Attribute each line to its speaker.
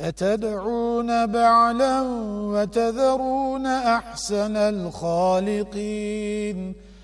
Speaker 1: أتدعون بعلا وتذرون أحسن الخالقين